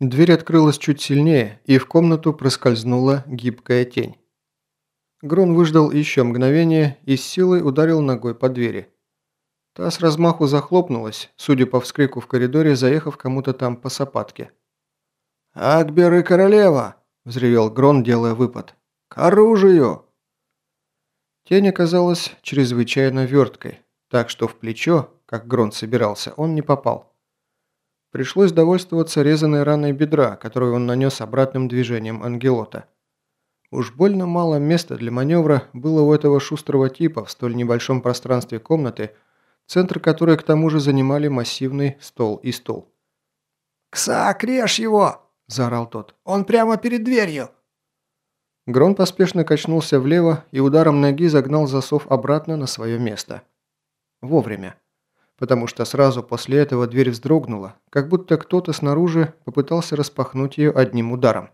Дверь открылась чуть сильнее, и в комнату проскользнула гибкая тень. Грон выждал еще мгновение и с силой ударил ногой по двери. Та с размаху захлопнулась, судя по вскрику в коридоре, заехав кому-то там по сапатке. «Акбер и королева!» – взревел Грон, делая выпад. «К оружию!» Тень оказалась чрезвычайно верткой, так что в плечо, как Грон собирался, он не попал. Пришлось довольствоваться резаной раной бедра, которую он нанес обратным движением ангелота. Уж больно мало места для маневра было у этого шустрого типа в столь небольшом пространстве комнаты, центр которой к тому же занимали массивный стол и стул. «Ксак, режь его!» – заорал тот. «Он прямо перед дверью!» Грон поспешно качнулся влево и ударом ноги загнал засов обратно на свое место. Вовремя потому что сразу после этого дверь вздрогнула, как будто кто-то снаружи попытался распахнуть ее одним ударом.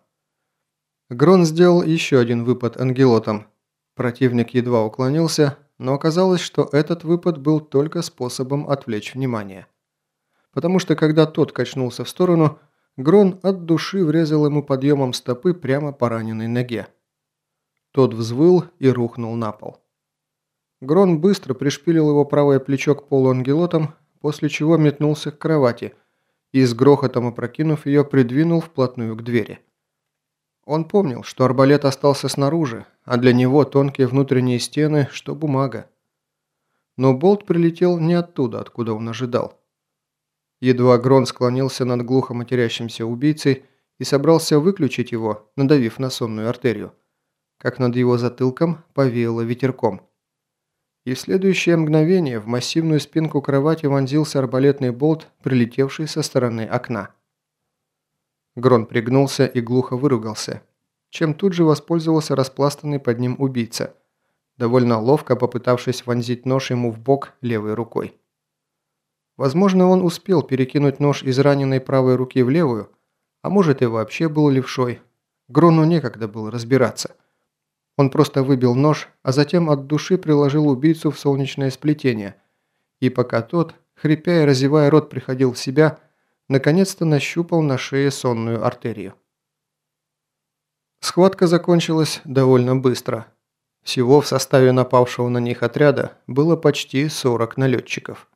Грон сделал еще один выпад ангелотом. Противник едва уклонился, но оказалось, что этот выпад был только способом отвлечь внимание. Потому что когда тот качнулся в сторону, Грон от души врезал ему подъемом стопы прямо по раненой ноге. Тот взвыл и рухнул на пол. Грон быстро пришпилил его правое плечо к полу ангелотом, после чего метнулся к кровати и с грохотом опрокинув ее, придвинул вплотную к двери. Он помнил, что арбалет остался снаружи, а для него тонкие внутренние стены, что бумага. Но болт прилетел не оттуда, откуда он ожидал. Едва Грон склонился над глухо матерящимся убийцей и собрался выключить его, надавив на сонную артерию, как над его затылком повеяло ветерком и в следующее мгновение в массивную спинку кровати вонзился арбалетный болт, прилетевший со стороны окна. Грон пригнулся и глухо выругался, чем тут же воспользовался распластанный под ним убийца, довольно ловко попытавшись вонзить нож ему в бок левой рукой. Возможно, он успел перекинуть нож из раненой правой руки в левую, а может и вообще был левшой. Грону некогда было разбираться – он просто выбил нож, а затем от души приложил убийцу в солнечное сплетение. И пока тот, хрипя и разевая рот, приходил в себя, наконец-то нащупал на шее сонную артерию. Схватка закончилась довольно быстро. Всего в составе напавшего на них отряда было почти 40 налетчиков.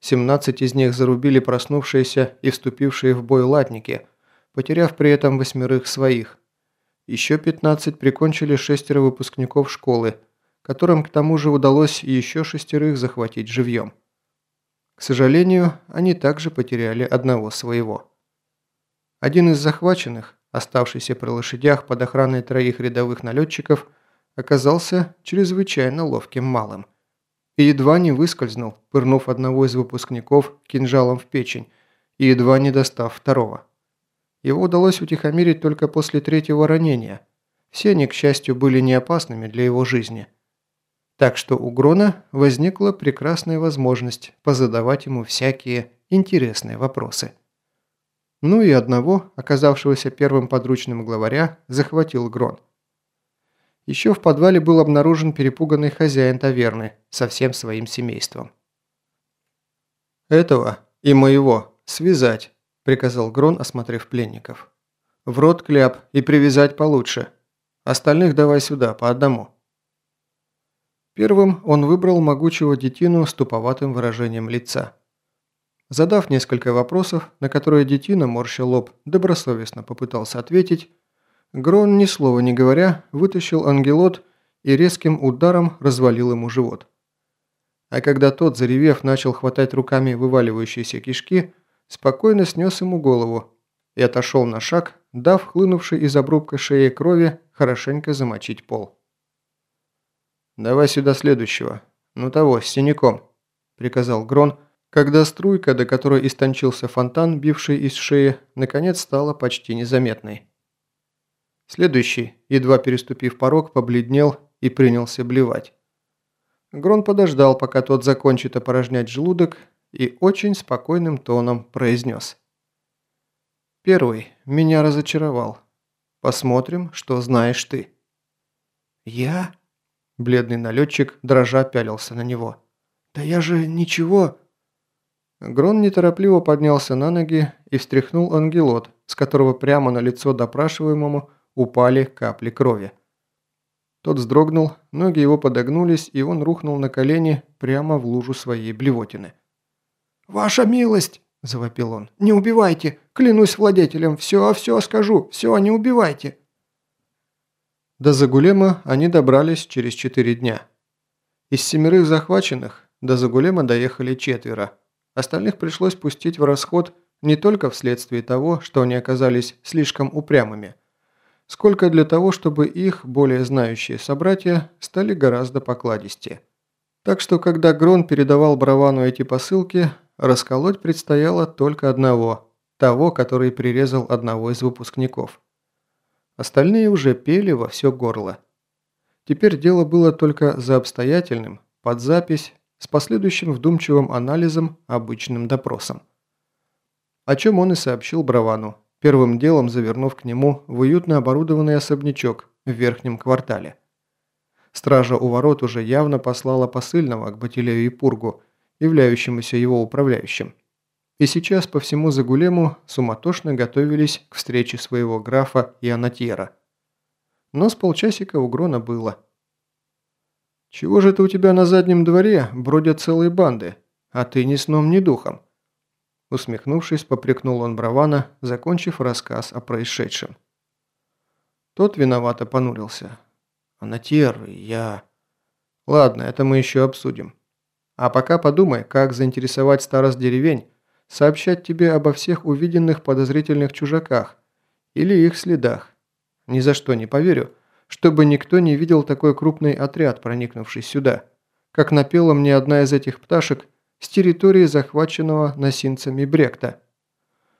17 из них зарубили проснувшиеся и вступившие в бой латники, потеряв при этом восьмерых своих – еще 15 прикончили шестеро выпускников школы, которым к тому же удалось еще шестерых захватить живьем. К сожалению, они также потеряли одного своего. Один из захваченных, оставшийся при лошадях под охраной троих рядовых налетчиков, оказался чрезвычайно ловким малым. И едва не выскользнул, пырнув одного из выпускников кинжалом в печень и едва не достав второго. Его удалось утихомирить только после третьего ранения. Все они, к счастью, были не опасными для его жизни. Так что у Грона возникла прекрасная возможность позадавать ему всякие интересные вопросы. Ну и одного, оказавшегося первым подручным главаря, захватил Грон. Еще в подвале был обнаружен перепуганный хозяин таверны со всем своим семейством. «Этого и моего связать – приказал Грон, осмотрев пленников. «В рот кляп и привязать получше. Остальных давай сюда, по одному». Первым он выбрал могучего детину с туповатым выражением лица. Задав несколько вопросов, на которые детина, морща лоб, добросовестно попытался ответить, Грон, ни слова не говоря, вытащил ангелот и резким ударом развалил ему живот. А когда тот, заревев, начал хватать руками вываливающиеся кишки, спокойно снес ему голову и отошел на шаг, дав хлынувшей из обрубка шеи крови хорошенько замочить пол. «Давай сюда следующего. Ну того, с синяком», – приказал Грон, когда струйка, до которой истончился фонтан, бивший из шеи, наконец стала почти незаметной. Следующий, едва переступив порог, побледнел и принялся блевать. Грон подождал, пока тот закончит опорожнять желудок, и очень спокойным тоном произнес. «Первый меня разочаровал. Посмотрим, что знаешь ты». «Я?» Бледный налетчик дрожа пялился на него. «Да я же ничего...» Грон неторопливо поднялся на ноги и встряхнул ангелот, с которого прямо на лицо допрашиваемому упали капли крови. Тот вздрогнул, ноги его подогнулись, и он рухнул на колени прямо в лужу своей блевотины. «Ваша милость!» – завопил он. «Не убивайте! Клянусь владетелем! Все, все скажу! Все, не убивайте!» До Загулема они добрались через четыре дня. Из семерых захваченных до Загулема доехали четверо. Остальных пришлось пустить в расход не только вследствие того, что они оказались слишком упрямыми, сколько для того, чтобы их, более знающие собратья, стали гораздо покладистее. Так что, когда Грон передавал Бравану эти посылки, расколоть предстояло только одного, того, который прирезал одного из выпускников. Остальные уже пели во все горло. Теперь дело было только за обстоятельным, под запись, с последующим вдумчивым анализом, обычным допросом. О чем он и сообщил Бравану, первым делом завернув к нему в уютно оборудованный особнячок в верхнем квартале. Стража у ворот уже явно послала посыльного к Батилею и Пургу, являющемуся его управляющим. И сейчас по всему Загулему суматошно готовились к встрече своего графа и анатьера. Но с полчасика у Грона было. «Чего же это у тебя на заднем дворе бродят целые банды, а ты ни сном, ни духом?» Усмехнувшись, попрекнул он Бравана, закончив рассказ о происшедшем. Тот виновато понурился. «Анатьер, я...» «Ладно, это мы еще обсудим. А пока подумай, как заинтересовать старост деревень, сообщать тебе обо всех увиденных подозрительных чужаках или их следах. Ни за что не поверю, чтобы никто не видел такой крупный отряд, проникнувший сюда. Как напела мне одна из этих пташек с территории захваченного носинцами Бректа.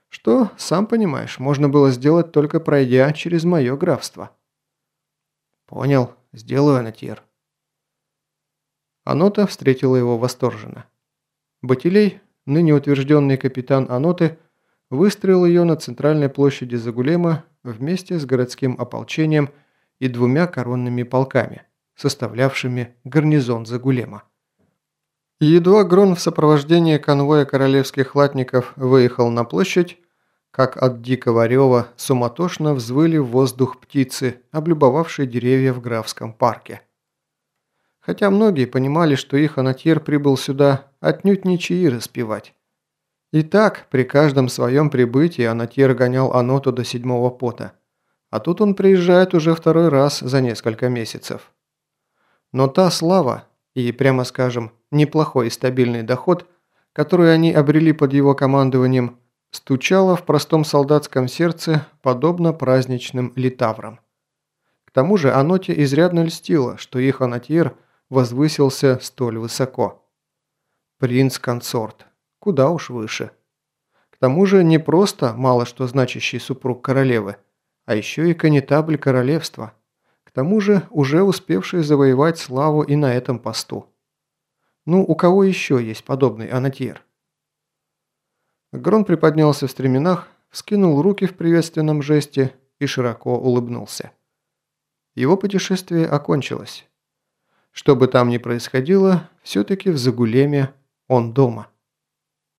Что, сам понимаешь, можно было сделать только пройдя через мое графство. Понял, сделаю, Анатьер. Анота встретила его восторженно. Батилей, ныне утвержденный капитан Аноты, выстроил ее на центральной площади Загулема вместе с городским ополчением и двумя коронными полками, составлявшими гарнизон Загулема. Едва Грон в сопровождении конвоя королевских латников выехал на площадь, как от дикого рева суматошно взвыли в воздух птицы, облюбовавшие деревья в графском парке. Хотя многие понимали, что их анатьер прибыл сюда отнюдь не чаи распевать. И так, при каждом своем прибытии анатьер гонял Аноту до седьмого пота – а тут он приезжает уже второй раз за несколько месяцев. Но та слава и, прямо скажем, неплохой и стабильный доход, который они обрели под его командованием, стучала в простом солдатском сердце, подобно праздничным литаврам. К тому же Аноте изрядно льстило, что их анатьер возвысился столь высоко. Принц-консорт. Куда уж выше. К тому же не просто мало что значащий супруг королевы, а еще и канетабль королевства, к тому же уже успевший завоевать славу и на этом посту. Ну, у кого еще есть подобный анатьер? Грон приподнялся в стременах, вскинул руки в приветственном жесте и широко улыбнулся. Его путешествие окончилось. Что бы там ни происходило, все-таки в Загулеме он дома.